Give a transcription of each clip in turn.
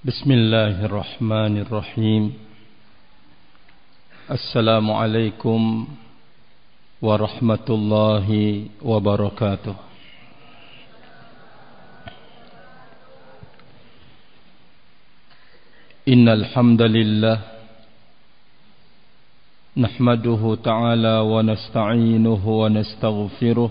بسم الله الرحمن الرحيم. السلام عليكم ورحمة الله وبركاته. إن الحمد لله نحمده تعالى ونستعينه ونستغفره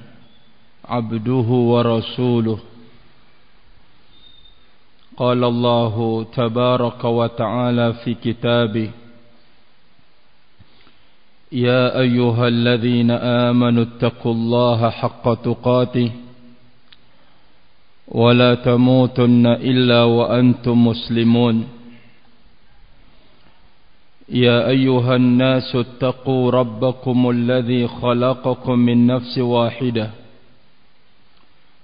عبده ورسوله. قال الله تبارك وتعالى في كتابه يا أيها الذين آمنوا اتقوا الله حق تقاته ولا تموتن إلا وأنتم مسلمون. يا أيها الناس اتقوا ربكم الذي خلقكم من نفس واحدة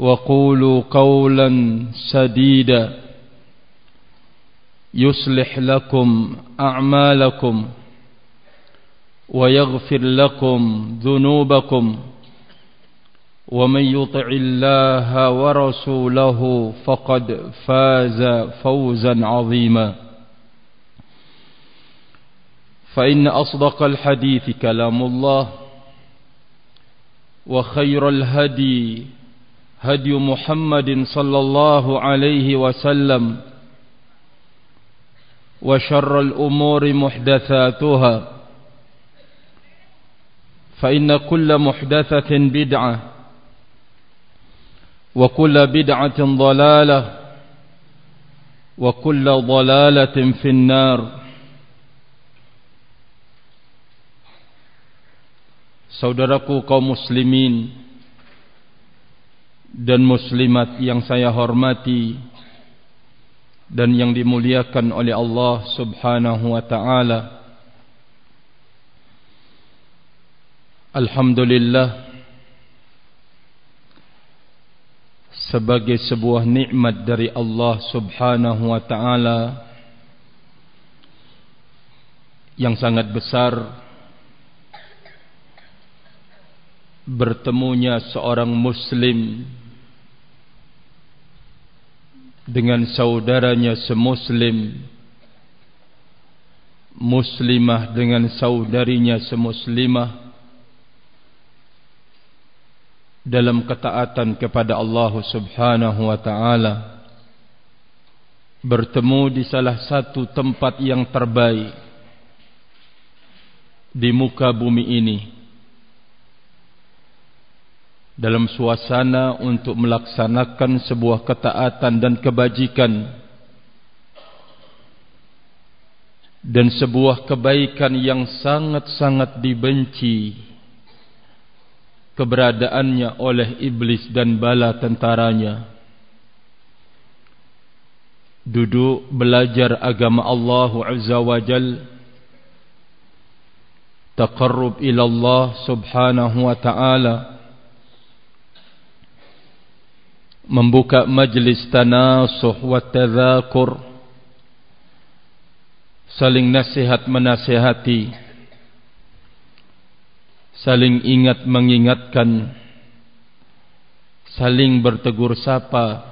وقولوا قولا سديدا. يصلح لكم أعمالكم ويغفر لكم ذنوبكم. ومن يطع الله ورسوله فقد فاز فوزا عظيما. فإن أصدق الحديث كلام الله وخير الهدي هدي محمد صلى الله عليه وسلم وشر الأمور محدثاتها. فإن كل محدثة بدعة وكل بدعة ضلالة وكل ضلالة في النار. Saudaraku kaum muslimin dan muslimat yang saya hormati dan yang dimuliakan oleh Allah Subhanahu wa taala. Alhamdulillah sebagai sebuah nikmat dari Allah Subhanahu wa taala yang sangat besar bertemunya seorang muslim dengan saudaranya semuslim muslimah dengan saudarinya semuslimah dalam ketaatan kepada Allah Subhanahu wa taala bertemu di salah satu tempat yang terbaik di muka bumi ini dalam suasana untuk melaksanakan sebuah ketaatan dan kebajikan. Dan sebuah kebaikan yang sangat-sangat dibenci keberadaannya oleh iblis dan bala tentaranya. Duduk belajar agama Allah Azza wa Jal. Taqarrub ila Allah subhanahu wa ta'ala membuka majlis tanasuh wa tadhakur. Saling nasihat menasihati. Saling ingat mengingatkan. Saling bertegur sapa.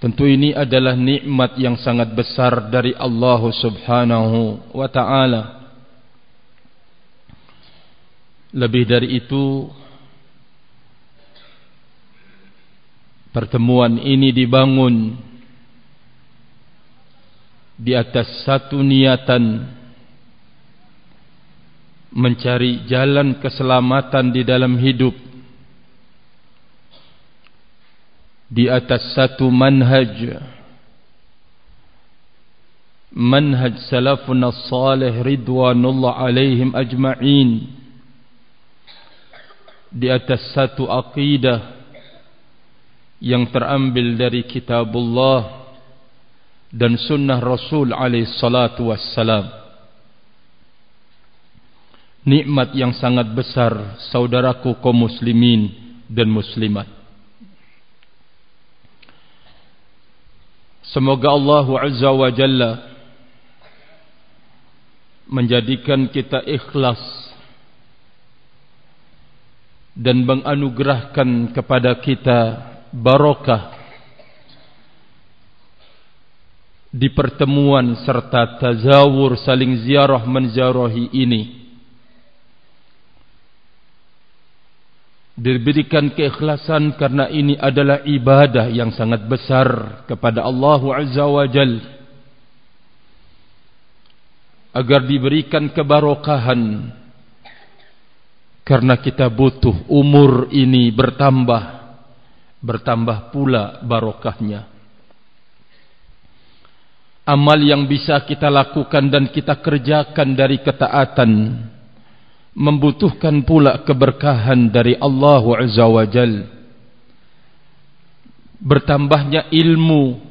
Tentu ini adalah nikmat yang sangat besar dari Allah Subhanahu wa taala. Lebih dari itu Pertemuan ini dibangun di atas satu niatan mencari jalan keselamatan di dalam hidup. Di atas satu manhaj manhaj salafun salih ridwanullah alaihim ajma'in. Di atas satu aqidah yang terambil dari kitabullah dan sunnah Rasul alaihi salatu wassalam. Nikmat yang sangat besar saudaraku kaum muslimin dan muslimat. Semoga Allah Azza wa Jalla menjadikan kita ikhlas dan menganugerahkan kepada kita barokah di pertemuan serta tazawur saling ziarah menziarahi ini. Diberikan keikhlasan karena ini adalah ibadah yang sangat besar kepada Allah Azza wa Jal. Agar diberikan kebarokahan karena kita butuh umur ini bertambah bertambah pula barokahnya. Amal yang bisa kita lakukan dan kita kerjakan dari ketaatan membutuhkan pula keberkahan dari Allah Azza wa Jal. Bertambahnya ilmu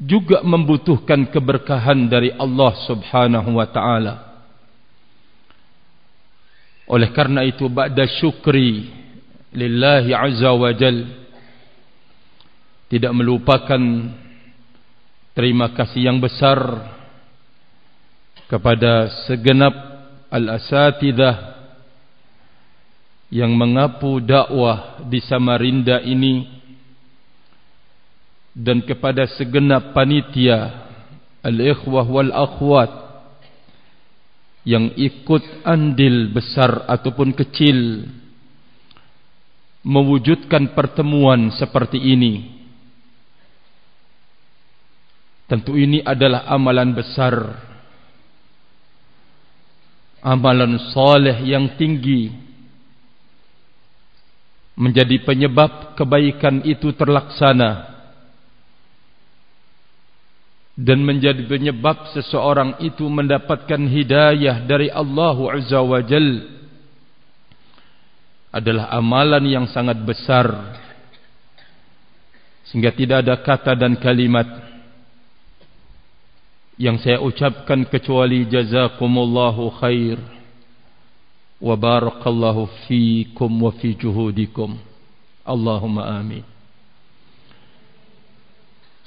juga membutuhkan keberkahan dari Allah Subhanahu wa taala. Oleh karena itu ba'da syukri lillahi azza wa jalla tidak melupakan terima kasih yang besar kepada segenap al-asatidah yang mengapu dakwah di Samarinda ini dan kepada segenap panitia al-ikhwah wal-akhwat yang ikut andil besar ataupun kecil mewujudkan pertemuan seperti ini Tentu ini adalah amalan besar. Amalan soleh yang tinggi. Menjadi penyebab kebaikan itu terlaksana. Dan menjadi penyebab seseorang itu mendapatkan hidayah dari Allah Azza wa Jal Adalah amalan yang sangat besar. Sehingga tidak ada kata dan kalimat yang saya ucapkan kecuali jazakumullahu khair wa barakallahu fiikum wa fi juhudikum. Allahumma amin.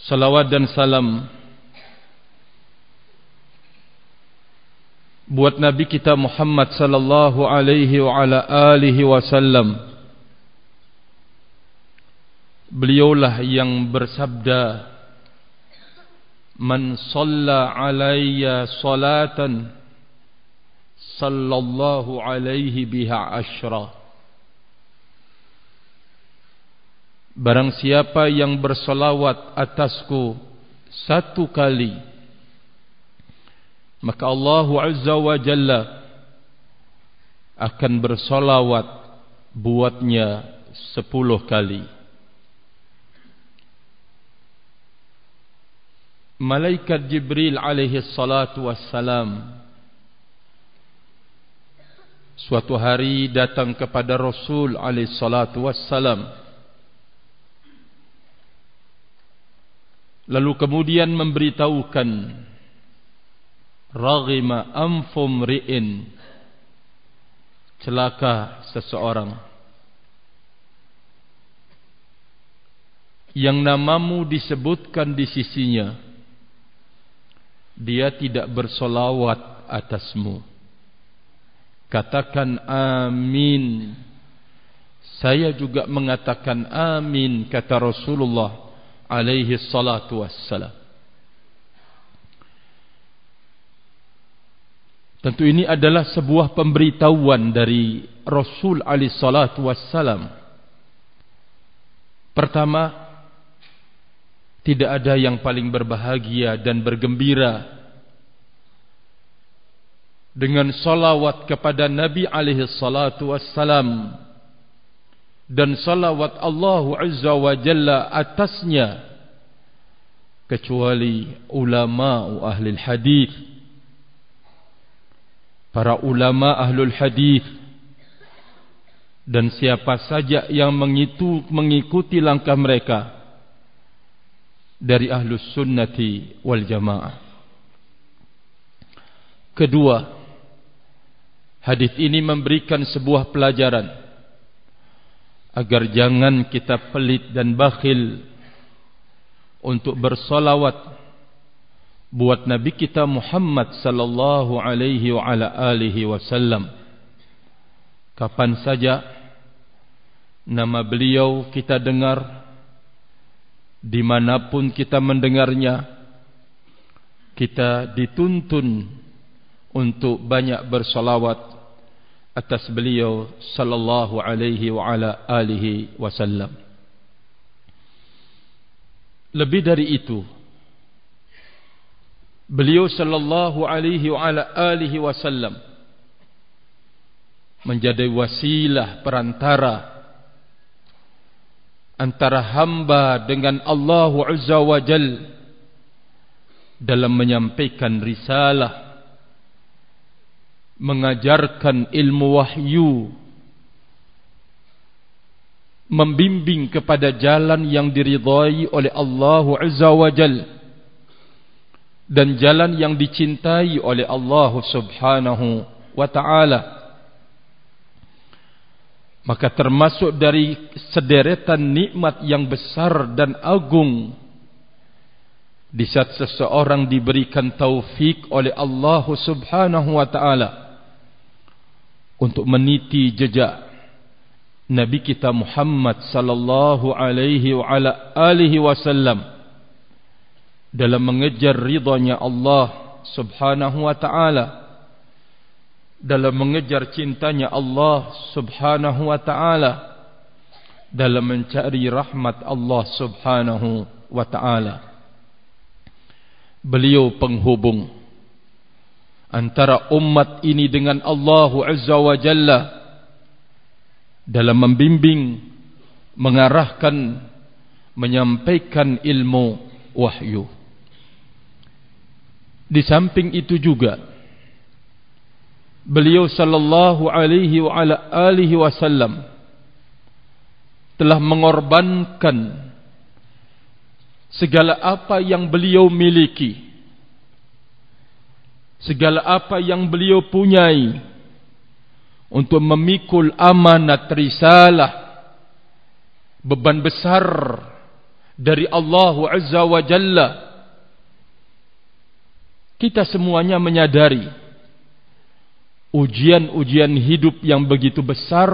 Salawat dan salam buat nabi kita Muhammad sallallahu alaihi wa ala alihi wasallam Beliaulah yang bersabda Man salla alayya salatan Sallallahu alaihi biha ashra. Barang siapa yang bersalawat atasku Satu kali Maka Allah Azza wa Jalla Akan bersalawat Buatnya sepuluh kali malaikat Jibril alaihi salatu wassalam. Suatu hari datang kepada Rasul alaihi salatu wassalam. Lalu kemudian memberitahukan raghima anfum ri'in. Celaka seseorang. Yang namamu disebutkan di sisinya dia tidak bersolawat atasmu. Katakan amin. Saya juga mengatakan amin kata Rasulullah alaihi salatu wassalam. Tentu ini adalah sebuah pemberitahuan dari Rasul alaihi salatu wassalam. Pertama, tidak ada yang paling berbahagia dan bergembira dengan salawat kepada Nabi alaihi salatu wassalam dan salawat Allah azza wa jalla atasnya kecuali ulama ahli hadis. Para ulama ahlul hadis dan siapa saja yang mengikuti langkah mereka dari ahlus sunnati wal jamaah. Kedua, hadis ini memberikan sebuah pelajaran agar jangan kita pelit dan bakhil untuk bersolawat buat Nabi kita Muhammad sallallahu alaihi wa ala alihi wasallam. Kapan saja nama beliau kita dengar dimanapun kita mendengarnya kita dituntun untuk banyak bersalawat atas beliau sallallahu alaihi wa ala alihi wasallam. Lebih dari itu beliau sallallahu alaihi wa ala alihi wasallam menjadi wasilah perantara antara hamba dengan Allah Azza wa Jal dalam menyampaikan risalah mengajarkan ilmu wahyu membimbing kepada jalan yang diridhai oleh Allah Azza wa Jal dan jalan yang dicintai oleh Allah Subhanahu wa taala maka termasuk dari sederetan nikmat yang besar dan agung. Di saat seseorang diberikan taufik oleh Allah Subhanahu wa taala. Untuk meniti jejak Nabi kita Muhammad sallallahu alaihi wa ala alihi wasallam. Dalam mengejar ridhanya Allah Subhanahu wa taala dalam mengejar cintanya Allah subhanahu wa ta'ala dalam mencari rahmat Allah subhanahu wa ta'ala. Beliau penghubung antara umat ini dengan Allah azza wa jalla dalam membimbing mengarahkan menyampaikan ilmu wahyu. Di samping itu juga beliau sallallahu alaihi wa ala alihi wasallam telah mengorbankan segala apa yang beliau miliki segala apa yang beliau punyai untuk memikul amanat risalah beban besar dari Allah Azza wa Jalla. Kita semuanya menyadari ujian-ujian hidup yang begitu besar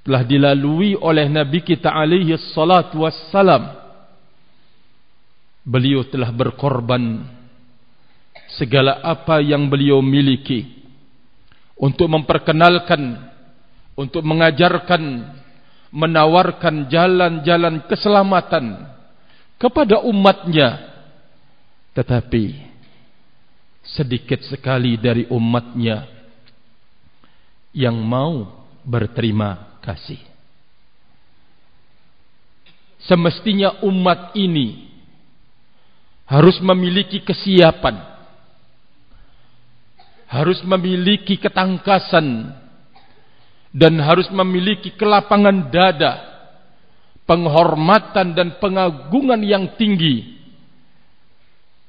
telah dilalui oleh Nabi kita alaihi salatu wassalam. Beliau telah berkorban segala apa yang beliau miliki untuk memperkenalkan untuk mengajarkan menawarkan jalan-jalan keselamatan kepada umatnya. Tetapi sedikit sekali dari umatnya yang mau berterima kasih. Semestinya umat ini harus memiliki kesiapan, harus memiliki ketangkasan, dan harus memiliki kelapangan dada, penghormatan dan pengagungan yang tinggi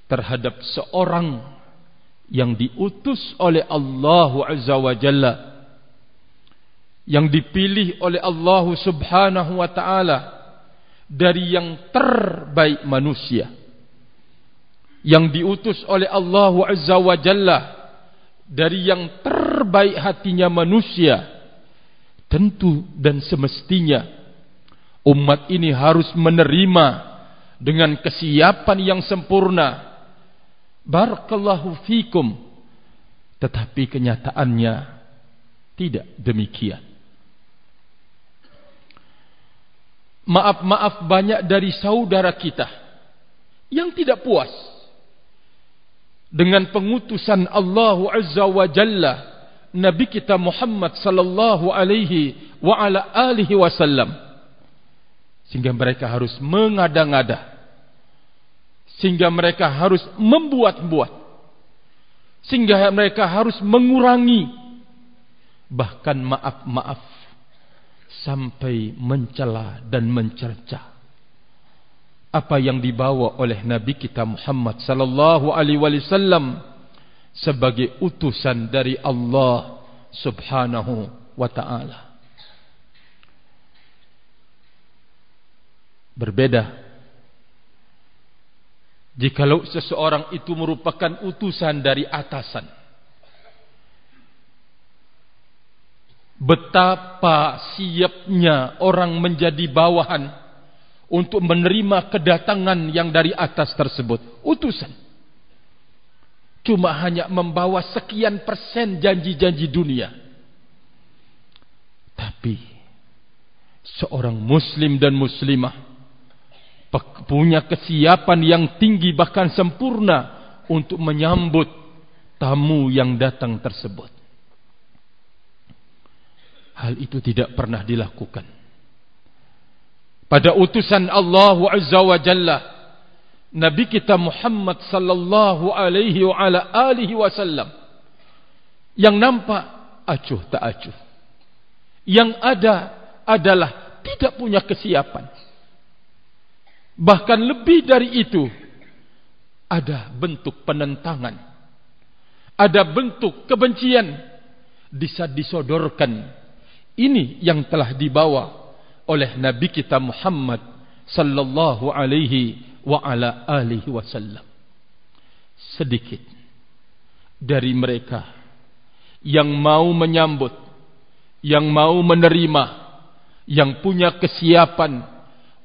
terhadap seorang yang diutus oleh Allah Azza wa Jalla yang dipilih oleh Allah Subhanahu wa taala dari yang terbaik manusia yang diutus oleh Allah Azza wa Jalla dari yang terbaik hatinya manusia tentu dan semestinya umat ini harus menerima dengan kesiapan yang sempurna Barakallahu fikum. Tetapi kenyataannya Tidak demikian. Maaf-maaf banyak dari saudara kita yang tidak puas dengan pengutusan Allah Azza wa Jalla Nabi kita Muhammad sallallahu alaihi wa ala alihi wasallam. Sehingga mereka harus mengada-ngada sehingga mereka harus membuat-buat. Sehingga mereka harus mengurangi. Bahkan maaf-maaf sampai mencela dan mencerca. Apa yang dibawa oleh Nabi kita Muhammad sallallahu alaihi wasallam sebagai utusan dari Allah Subhanahu wa taala. Berbeda jikalau seseorang itu merupakan utusan dari atasan. Betapa siapnya orang menjadi bawahan untuk menerima kedatangan yang dari atas tersebut. Utusan. Cuma hanya membawa sekian persen janji-janji dunia. Tapi seorang muslim dan muslimah punya kesiapan yang tinggi bahkan sempurna untuk menyambut tamu yang datang tersebut. Hal itu tidak pernah dilakukan pada utusan Allah Azza wa Jalla Nabi kita Muhammad sallallahu alaihi wa ala alihi wasallam yang nampak acuh tak acuh yang ada adalah tidak punya kesiapan bahkan lebih dari itu ada bentuk penentangan ada bentuk kebencian bisa disodorkan ini yang telah dibawa oleh Nabi kita Muhammad sallallahu alaihi wa ala alihi wasallam. Sedikit dari mereka yang mau menyambut, yang mau menerima, yang punya kesiapan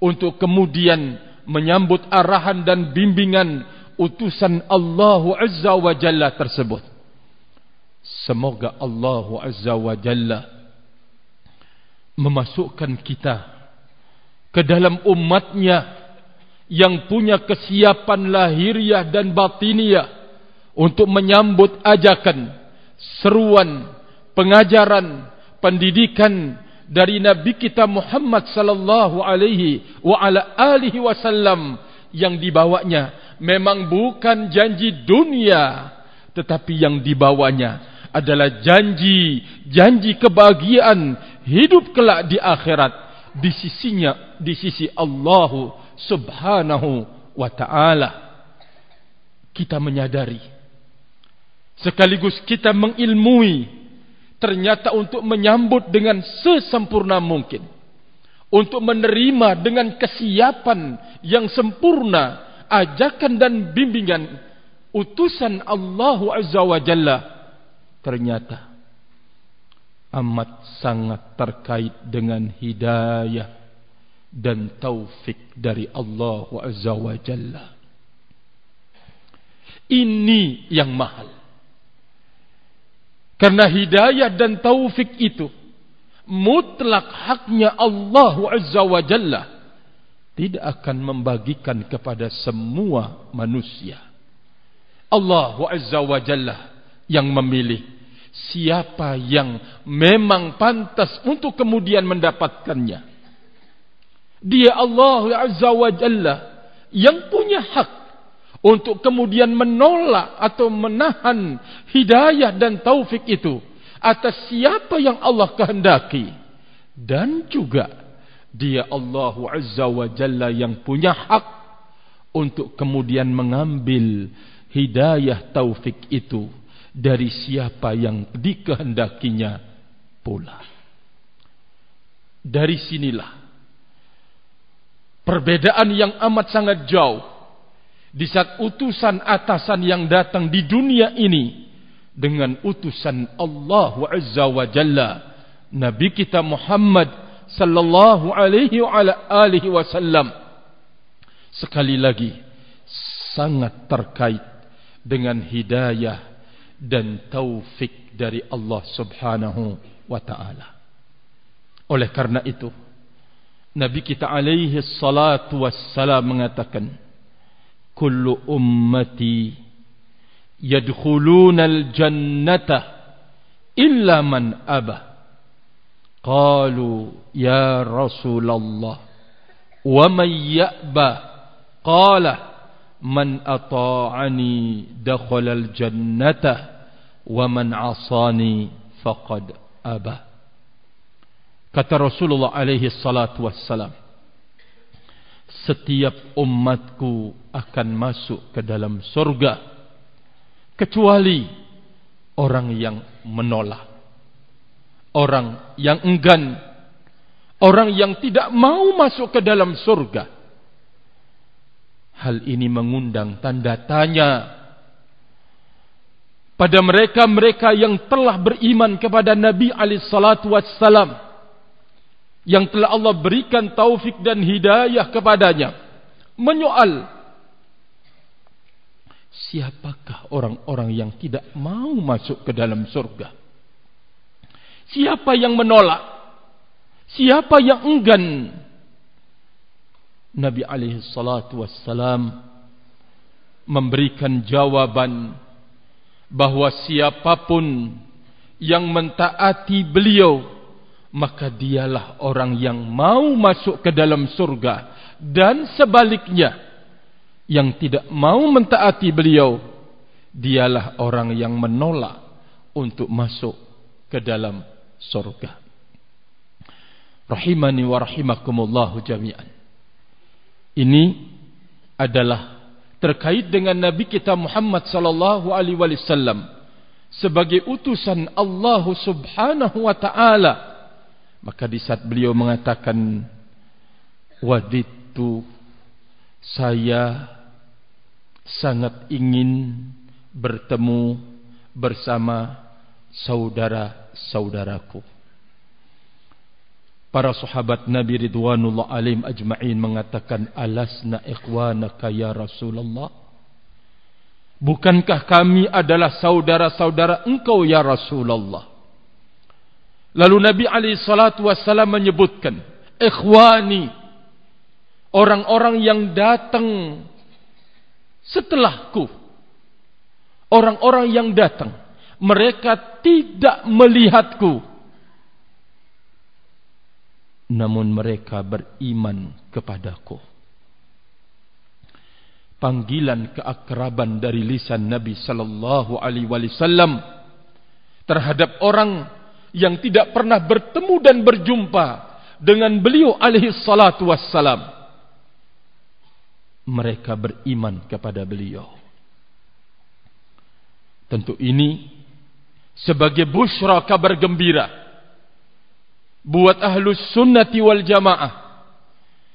untuk kemudian menyambut arahan dan bimbingan utusan Allah Azza wa Jalla tersebut. Semoga Allah Azza wa Jalla memasukkan kita ke dalam umatnya yang punya kesiapan lahiriah dan batiniah untuk menyambut ajakan, seruan, pengajaran, pendidikan dari Nabi kita Muhammad sallallahu alaihi wa ala alihi wasallam yang dibawanya. Memang bukan janji dunia tetapi yang dibawanya adalah janji janji kebahagiaan hidup kelak di akhirat. Di sisinya di sisi Allah Subhanahu wa taala. Kita menyadari. Sekaligus kita mengilmui ternyata untuk menyambut dengan sesempurna mungkin untuk menerima dengan kesiapan yang sempurna ajakan dan bimbingan utusan Allah Azza wa Jalla ternyata amat sangat terkait dengan hidayah dan taufik dari Allah Azza wa Jalla. Ini yang mahal. Karena hidayah dan taufik itu mutlak haknya Allah Azza wa Jalla tidak akan membagikan kepada semua manusia. Allah Azza wa Jalla yang memilih siapa yang memang pantas untuk kemudian mendapatkannya. Dia Allah Azza wa Jalla yang punya hak untuk kemudian menolak atau menahan hidayah dan taufik itu atas siapa yang Allah kehendaki. Dan juga dia Allah Azza wa Jalla yang punya hak untuk kemudian mengambil hidayah taufik itu dari siapa yang dikehendakinya pula. Dari sinilah perbedaan yang amat sangat jauh di saat utusan atasan yang datang di dunia ini dengan utusan Allah Azza wa Jalla Nabi kita Muhammad sallallahu alaihi wa alihi wasallam sekali lagi sangat terkait dengan hidayah dan taufik dari Allah Subhanahu wa taala. Oleh karena itu, Nabi kita alaihi salatu wassalam mengatakan, kullu ummati yadkhuluna al-jannata illa man aba qalu ya rasulullah wa man ya'ba qala man ata'ani dakhala al-jannata wa man 'asani faqad aba kata Rasulullah alaihi salatu wassalam setiap umatku akan masuk ke dalam surga kecuali orang yang menolak orang yang enggan orang yang tidak mau masuk ke dalam surga. Hal ini mengundang tanda tanya pada mereka-mereka yang telah beriman kepada Nabi alaihi salatu wassalam yang telah Allah berikan taufik dan hidayah kepadanya menyoal Siapakah orang-orang yang tidak mau masuk ke dalam surga? Siapa yang menolak? Siapa yang enggan? Nabi alaihi salatu wassalam memberikan jawaban bahawa siapapun yang mentaati beliau maka dialah orang yang mau masuk ke dalam surga. Dan sebaliknya yang tidak mau mentaati beliau dialah orang yang menolak untuk masuk ke dalam surga. Rahimani wa rahimakumullah jami'an. Ini adalah terkait dengan nabi kita Muhammad sallallahu alaihi wasallam sebagai utusan Allah Subhanahu wa taala maka di saat beliau mengatakan waditu saya sangat ingin bertemu bersama saudara-saudaraku. Para sahabat Nabi Ridwanullah alim ajma'in mengatakan alasna ikhwanaka ya Rasulullah. Bukankah kami adalah saudara-saudara engkau ya Rasulullah? Lalu Nabi alaihi salatu wasallam menyebutkan ikhwani orang-orang yang datang setelahku orang-orang yang datang mereka tidak melihatku. Namun mereka beriman kepadaku. Panggilan keakraban dari lisan Nabi sallallahu alaihi wasallam terhadap orang yang tidak pernah bertemu dan berjumpa dengan beliau alaihi salatu wassalam mereka beriman kepada beliau. Tentu ini sebagai busyra kabar gembira buat ahlus sunnati wal jamaah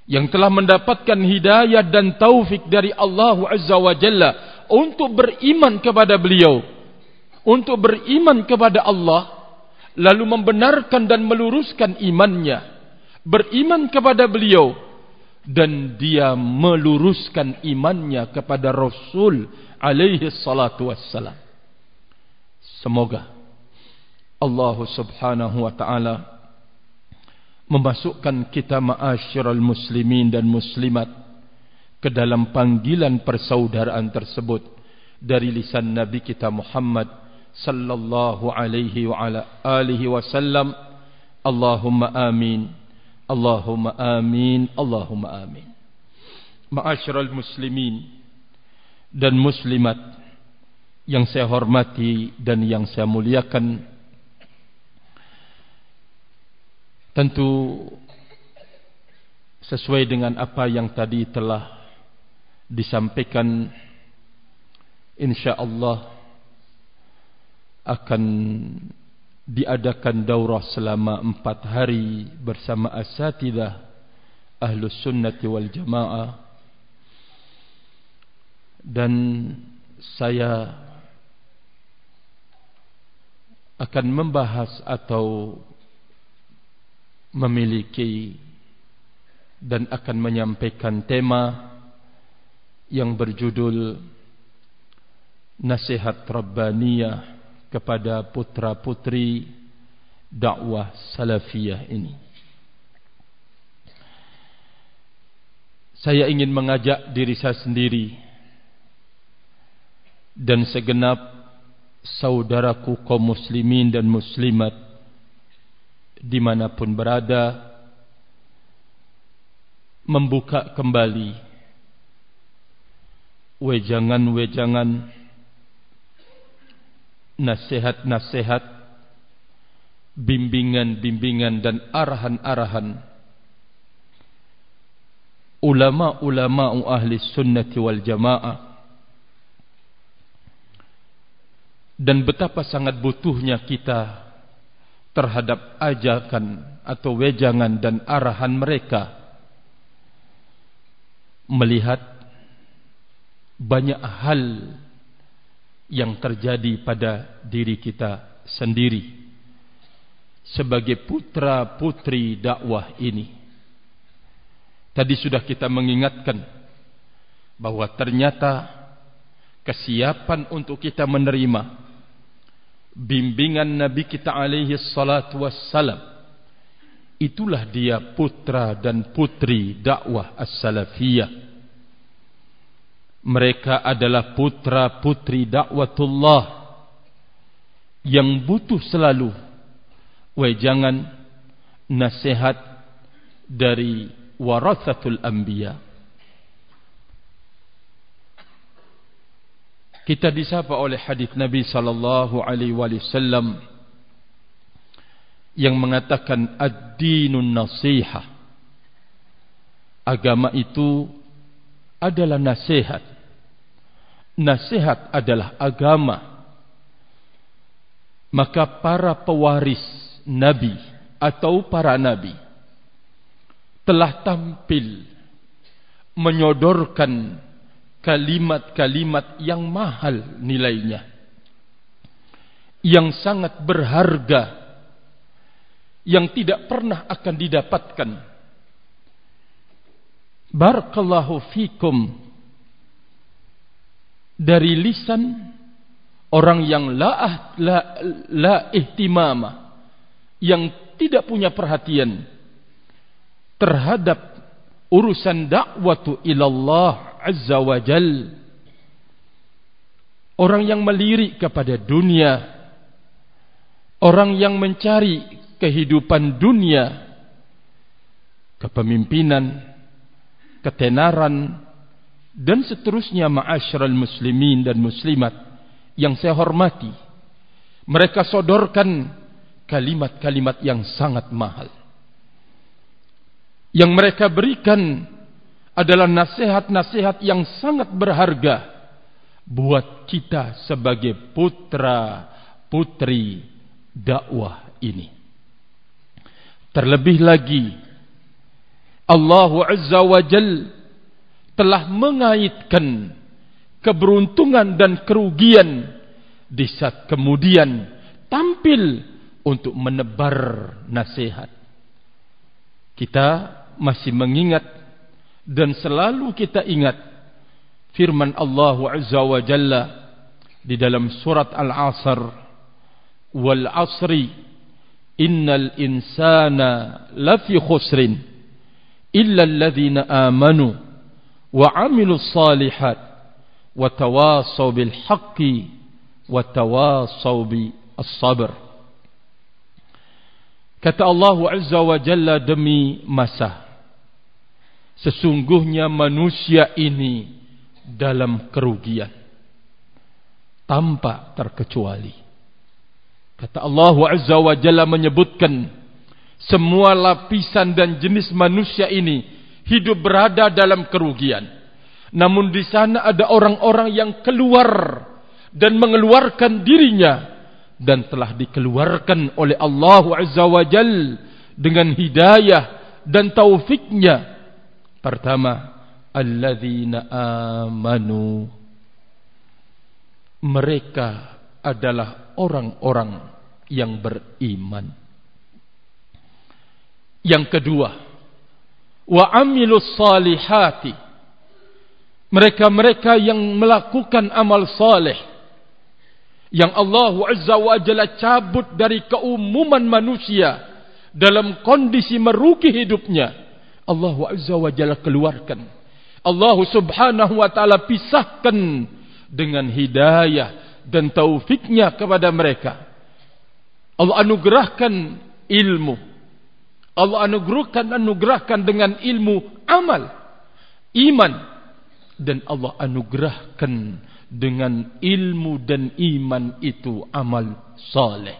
yang telah mendapatkan hidayah dan taufik dari Allah Azza wa Jalla untuk beriman kepada beliau untuk beriman kepada Allah lalu membenarkan dan meluruskan imannya beriman kepada beliau dan dia meluruskan imannya kepada Rasul alaihi salatu wassalam. Semoga Allah subhanahu wa ta'ala memasukkan kita ma'asyiral muslimin dan muslimat ke dalam panggilan persaudaraan tersebut dari lisan Nabi kita Muhammad sallallahu alaihi wa ala alihi wasallam Allahumma amin Allahumma amin, Allahumma amin. Ma'asyiral muslimin dan muslimat yang saya hormati dan yang saya muliakan. Tentu sesuai dengan apa yang tadi telah disampaikan insyaallah akan diadakan daurah selama empat hari bersama asatidah ahlus sunnati wal jamaah. Dan saya akan membahas atau memiliki dan akan menyampaikan tema yang berjudul nasihat rabbaniyah kepada putra-putri dakwah salafiyah ini. Saya ingin mengajak diri saya sendiri dan segenap saudaraku kaum muslimin dan muslimat dimanapun berada membuka kembali wejangan-wejangan nasihat-nasihat bimbingan-bimbingan dan arahan-arahan ulama-ulama ahli sunnati wal jamaah. Dan betapa sangat butuhnya kita terhadap ajakan atau wejangan dan arahan mereka melihat banyak hal yang terjadi pada diri kita sendiri sebagai putra putri dakwah ini. Tadi sudah kita mengingatkan bahwa ternyata kesiapan untuk kita menerima bimbingan Nabi kita alaihi salatu wassalam itulah dia putra dan putri dakwah as-salafiyah mereka adalah putra putri dakwatullah yang butuh selalu wejangan nasihat dari warathatul anbiya. Kita disapa oleh hadis Nabi sallallahu alaihi wasallam yang mengatakan ad-dinun nasiha. Agama itu adalah nasihat. Nasihat adalah agama. Maka para pewaris nabi atau para nabi telah tampil menyodorkan kalimat-kalimat yang mahal nilainya yang sangat berharga yang tidak pernah akan didapatkan barakallahu fikum. Dari lisan orang yang la la, la ihtimama yang tidak punya perhatian terhadap urusan dakwatu ilallah Azza wa Jal. Orang yang melirik kepada dunia. Orang yang mencari kehidupan dunia. Kepemimpinan Ketenaran Dan seterusnya ma'asyiral muslimin dan muslimat Yang saya hormati Mereka sodorkan kalimat-kalimat yang sangat mahal Yang mereka berikan adalah nasihat-nasihat yang sangat berharga buat kita sebagai putra putri dakwah ini. Terlebih lagi Allah Azza wa Jal telah mengaitkan keberuntungan dan kerugian di saat kemudian tampil untuk menebar nasihat. Kita masih mengingat dan selalu kita ingat firman Allah Azza wa Jalla di dalam surat Al-Asr wal asri innal insana lafi khusrin wa tawasaw bil haqqi wa tawasaw bi as-sabr kata Allah Azza wa Jalla demi masa Sesungguhnya manusia ini dalam kerugian tanpa terkecuali. Kata Allah Azza wa Jalla menyebutkan semua lapisan dan jenis manusia ini hidup berada dalam kerugian. Namun di sana ada orang-orang yang keluar dan mengeluarkan dirinya dan telah dikeluarkan oleh Allah Azza wa Jalla dengan hidayah dan taufiknya Pertama, alladzina amanu. Mereka adalah orang-orang yang beriman. Yang kedua, wa amilus salihati. Mereka-mereka yang melakukan amal saleh yang Allah Azza wa Jalla cabut dari keumuman manusia dalam kondisi merugi hidupnya Allah Azza wa Jalla keluarkan. Allah Subhanahu wa taala pisahkan dengan hidayah dan taufiknya kepada mereka. Allah anugerahkan ilmu. Allah anugerahkan anugerahkan dengan ilmu amal, iman dan Allah anugerahkan dengan ilmu dan iman itu amal saleh.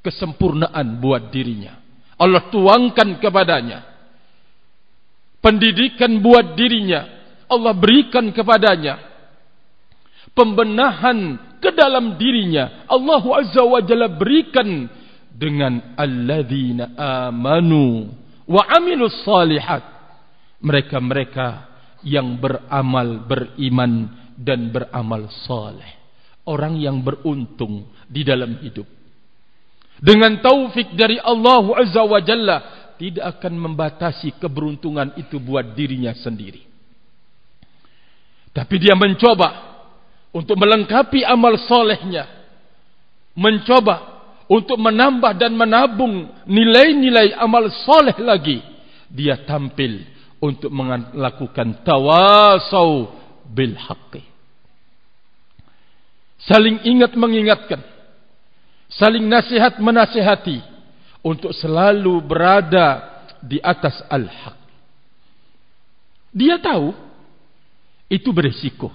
Kesempurnaan buat dirinya. Allah tuangkan kepadanya. Pendidikan buat dirinya. Allah berikan kepadanya pembenahan ke dalam dirinya Allah Azza wa Jalla berikan dengan alladzina amanu wa amilus salihat mereka-mereka yang beramal beriman dan beramal saleh. Orang yang beruntung di dalam hidup. Dengan taufik dari Allah Azza wa Jalla tidak akan membatasi keberuntungan itu buat dirinya sendiri. Tapi dia mencoba untuk melengkapi amal solehnya, mencoba untuk menambah dan menabung nilai-nilai amal soleh lagi, dia tampil untuk melakukan tawasau bil haqqi. Saling ingat mengingatkan, saling nasihat menasihati untuk selalu berada di atas al-haq. Dia tahu itu berisiko.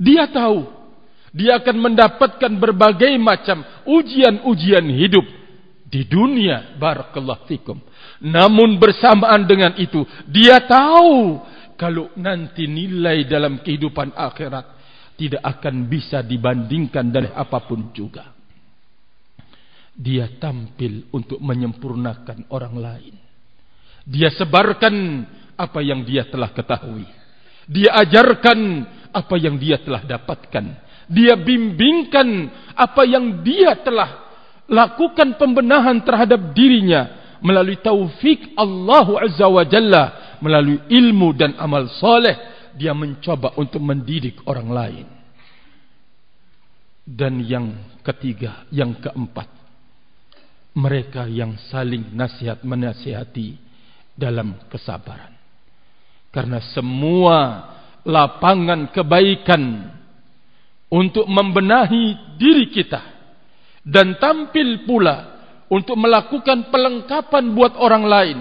Dia tahu dia akan mendapatkan berbagai macam ujian-ujian hidup di dunia barakallahu fikum. Namun bersamaan dengan itu dia tahu kalau nanti nilai dalam kehidupan akhirat tidak akan bisa dibandingkan dari apapun juga. Dia tampil untuk menyempurnakan orang lain. Dia sebarkan apa yang dia telah ketahui. Dia ajarkan apa yang dia telah dapatkan. Dia bimbingkan apa yang dia telah lakukan pembenahan terhadap dirinya melalui taufik Allah Azza wa Jalla melalui ilmu dan amal soleh dia mencoba untuk mendidik orang lain. Dan yang ketiga, yang keempat, mereka yang saling nasihat menasihati dalam kesabaran. Karena semua lapangan kebaikan untuk membenahi diri kita dan tampil pula untuk melakukan pelengkapan buat orang lain,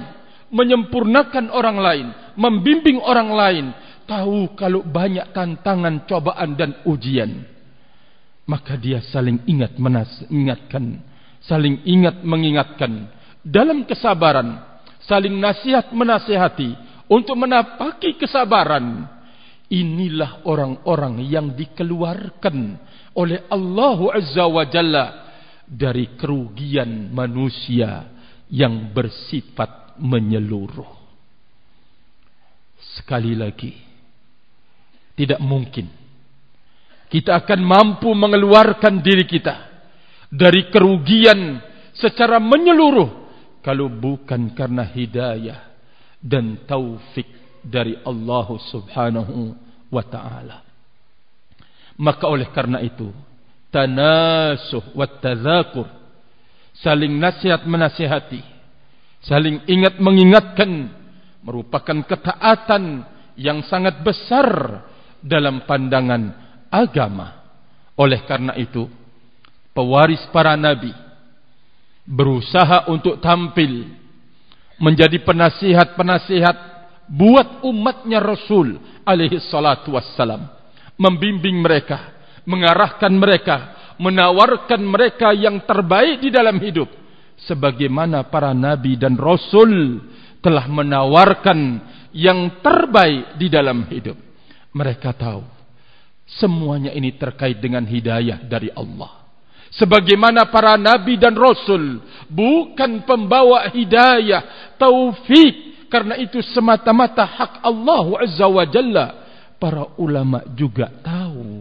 menyempurnakan orang lain, membimbing orang lain, tahu kalau banyak tantangan, cobaan dan ujian. Maka dia saling ingat mengingatkan, saling ingat mengingatkan dalam kesabaran, saling nasihat menasihati untuk menapaki kesabaran inilah orang-orang yang dikeluarkan oleh Allah Azza wa Jalla dari kerugian manusia yang bersifat menyeluruh. Sekali lagi, tidak mungkin kita akan mampu mengeluarkan diri kita dari kerugian secara menyeluruh kalau bukan karena hidayah dan taufik dari Allah Subhanahu wa taala. Maka oleh karena itu, tanasuh wa tadzakur saling nasihat menasihati, saling ingat mengingatkan merupakan ketaatan yang sangat besar dalam pandangan agama. Oleh karena itu, pewaris para nabi berusaha untuk tampil menjadi penasihat-penasihat buat umatnya Rasul alaihi salatu wassalam. Membimbing mereka mengarahkan mereka menawarkan mereka yang terbaik di dalam hidup. Sebagaimana para nabi dan rasul telah menawarkan yang terbaik di dalam hidup. Mereka tahu semuanya ini terkait dengan hidayah dari Allah. Sebagaimana para nabi dan rasul bukan pembawa hidayah taufik karena itu semata-mata hak Allah Azza wa Jalla. Para ulama juga tahu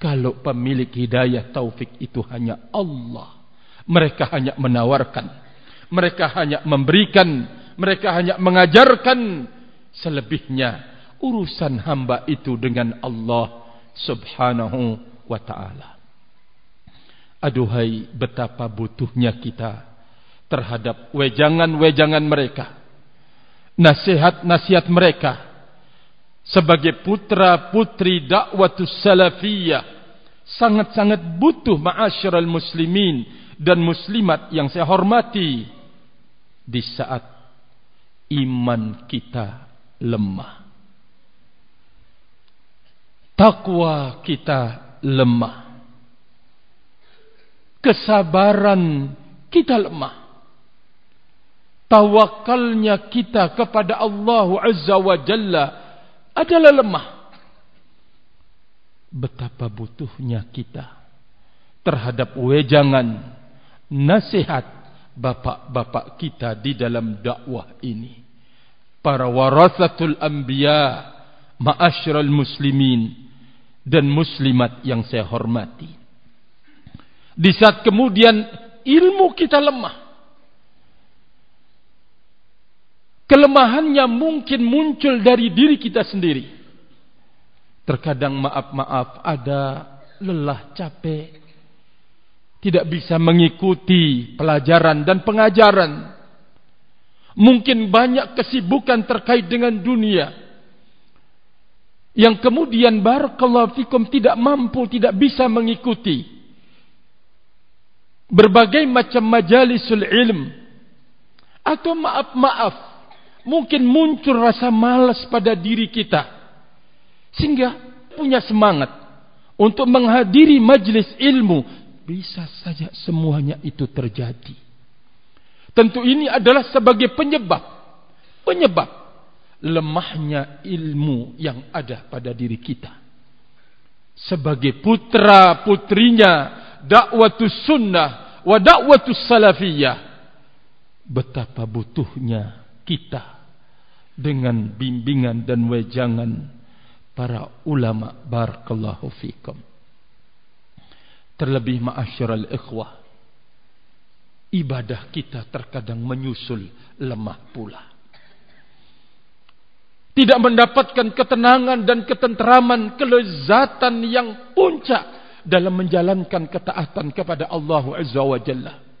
kalau pemilik hidayah taufik itu hanya Allah. Mereka hanya menawarkan, mereka hanya memberikan, mereka hanya mengajarkan selebihnya urusan hamba itu dengan Allah Subhanahu wa taala. Aduhai betapa butuhnya kita terhadap wejangan-wejangan mereka nasihat-nasihat mereka. Sebagai putra putri dakwatus salafiyah sangat-sangat butuh ma'asyiral muslimin dan muslimat yang saya hormati. Di saat iman kita lemah. Takwa kita lemah. Kesabaran kita lemah tawakalnya kita kepada Allah Azza wa Jalla adalah lemah. Betapa butuhnya kita terhadap wejangan nasihat bapak-bapak kita di dalam dakwah ini. Para warasatul anbiya, ma'asyiral muslimin dan muslimat yang saya hormati. Di saat kemudian ilmu kita lemah. Kelemahannya mungkin muncul dari diri kita sendiri. Terkadang maaf-maaf ada lelah capek. Tidak bisa mengikuti pelajaran dan pengajaran. Mungkin banyak kesibukan terkait dengan dunia. Yang kemudian barakallahu fikum tidak mampu, tidak bisa mengikuti. Berbagai macam majalisul ilm. Atau maaf-maaf mungkin muncul rasa malas pada diri kita. Sehingga punya semangat untuk menghadiri majlis ilmu bisa saja semuanya itu terjadi. Tentu ini adalah sebagai penyebab penyebab lemahnya ilmu yang ada pada diri kita. Sebagai putra putrinya dakwatus sunnah wa dakwatus salafiyah betapa butuhnya kita dengan bimbingan dan wejangan para ulama barakallahu fikum. Terlebih ma'asyiral ikhwah ibadah kita terkadang menyusul lemah pula. Tidak mendapatkan ketenangan dan ketenteraman kelezatan yang puncak dalam menjalankan ketaatan kepada Allah Azza wa Jalla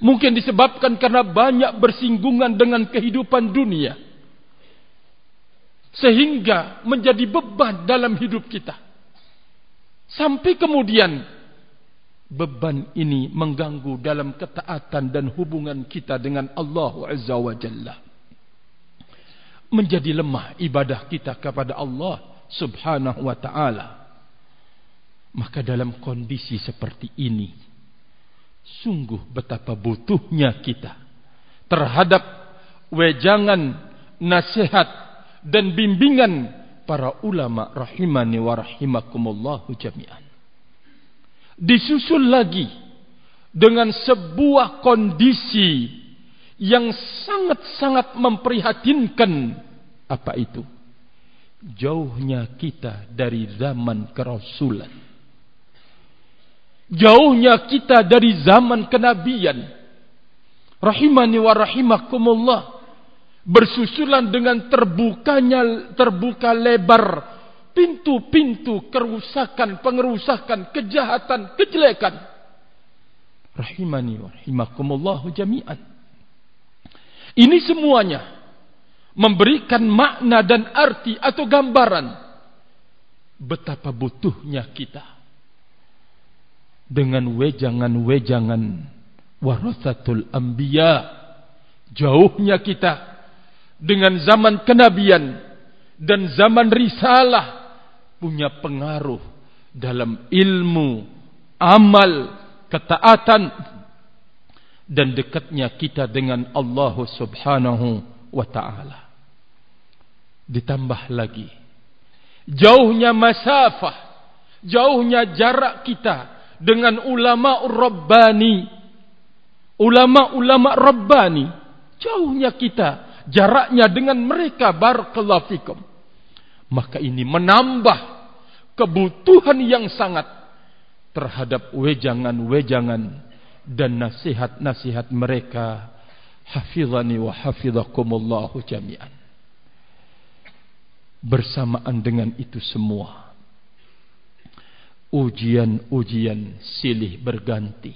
mungkin disebabkan karena banyak bersinggungan dengan kehidupan dunia sehingga menjadi beban dalam hidup kita. Sampai kemudian beban ini mengganggu dalam ketaatan dan hubungan kita dengan Allah Azza wa Jalla. Menjadi lemah ibadah kita kepada Allah Subhanahu wa taala. Maka dalam kondisi seperti ini sungguh betapa butuhnya kita terhadap wejangan nasihat dan bimbingan para ulama rahimani wa rahimakumullahu jami'an. Disusul lagi dengan sebuah kondisi yang sangat-sangat memprihatinkan apa itu? Jauhnya kita dari zaman kerasulan. Jauhnya kita dari zaman kenabian. Rahimani wa rahimakumullah bersusulan dengan terbukanya terbuka lebar pintu-pintu kerusakan, pengerusakan, kejahatan, kejelekan. Rahimani wa rahimakumullah jami'an. Ini semuanya memberikan makna dan arti atau gambaran betapa butuhnya kita dengan wejangan-wejangan warasatul anbiya jauhnya kita dengan zaman kenabian dan zaman risalah punya pengaruh dalam ilmu, amal, ketaatan dan dekatnya kita dengan Allah Subhanahu wa taala. Ditambah lagi jauhnya masafah, jauhnya jarak kita dengan ulama rabbani. Ulama-ulama rabbani. Jauhnya kita jaraknya dengan mereka barakallahu fikum. Maka ini menambah kebutuhan yang sangat terhadap wejangan-wejangan dan nasihat-nasihat mereka. Hafizani wa hafizakumullahu jami'an. Bersamaan dengan itu semua ujian-ujian silih berganti.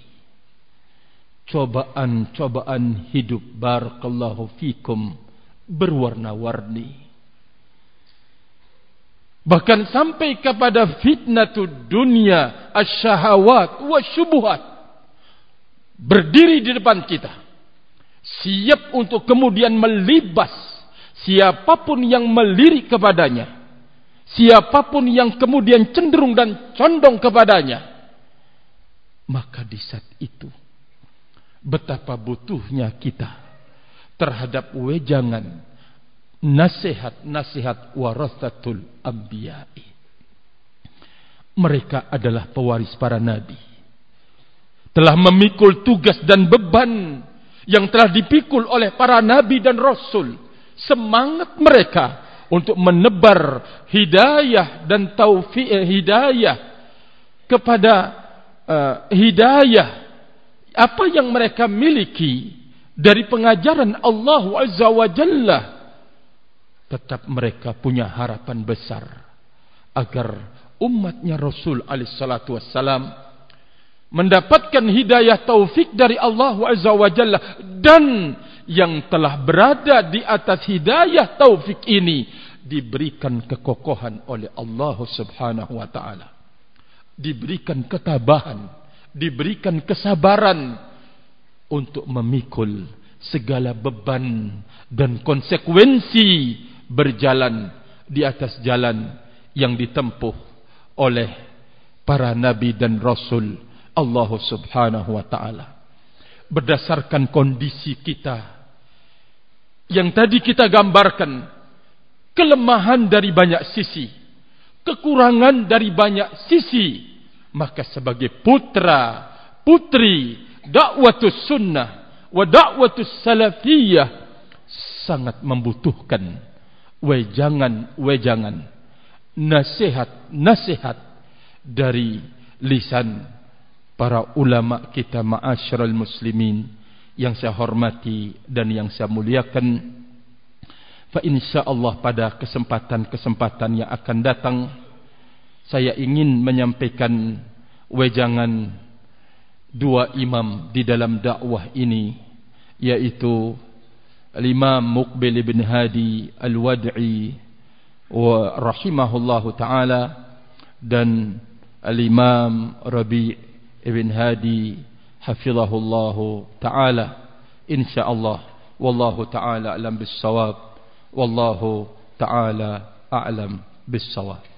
Cobaan-cobaan hidup barakallahu fikum berwarna-warni. Bahkan sampai kepada fitnatud dunia asyahawat wa syubuhat berdiri di depan kita. Siap untuk kemudian melibas siapapun yang melirik kepadanya siapa pun yang kemudian cenderung dan condong kepadanya maka di saat itu betapa butuhnya kita terhadap wejangan nasihat-nasihat warathatul anbiya'i. Mereka adalah pewaris para nabi. Telah memikul tugas dan beban yang telah dipikul oleh para nabi dan rasul. Semangat mereka untuk menebar hidayah dan taufiq eh, hidayah kepada uh, hidayah apa yang mereka miliki dari pengajaran Allah Azza wa Jalla. Tetap mereka punya harapan besar agar umatnya Rasul alaihissalatu wassalam mendapatkan hidayah taufik dari Allah azza wa jalla dan yang telah berada di atas hidayah taufik ini diberikan kekokohan oleh Allah subhanahu wa ta'ala. Diberikan ketabahan diberikan kesabaran untuk memikul segala beban dan konsekuensi berjalan di atas jalan yang ditempuh oleh para nabi dan rasul Allah Subhanahu wa taala. Berdasarkan kondisi kita yang tadi kita gambarkan kelemahan dari banyak sisi kekurangan dari banyak sisi maka sebagai putra putri dakwatus sunnah wa dakwatus salafiyah sangat membutuhkan wejangan-wejangan nasihat-nasihat dari lisan para ulama kita ma'asyiral muslimin yang saya hormati dan yang saya muliakan fa insyaallah pada kesempatan-kesempatan yang akan datang saya ingin menyampaikan wejangan dua imam di dalam dakwah ini yaitu al-imam Muqbil ibn Hadi al-Wad'i wa rahimahullahu taala dan al-imam Rabi' ibn Hadi حفظه الله تعالى. إن شاء الله. والله تعالى أعلم بالصواب. والله تعالى أعلم بالصواب.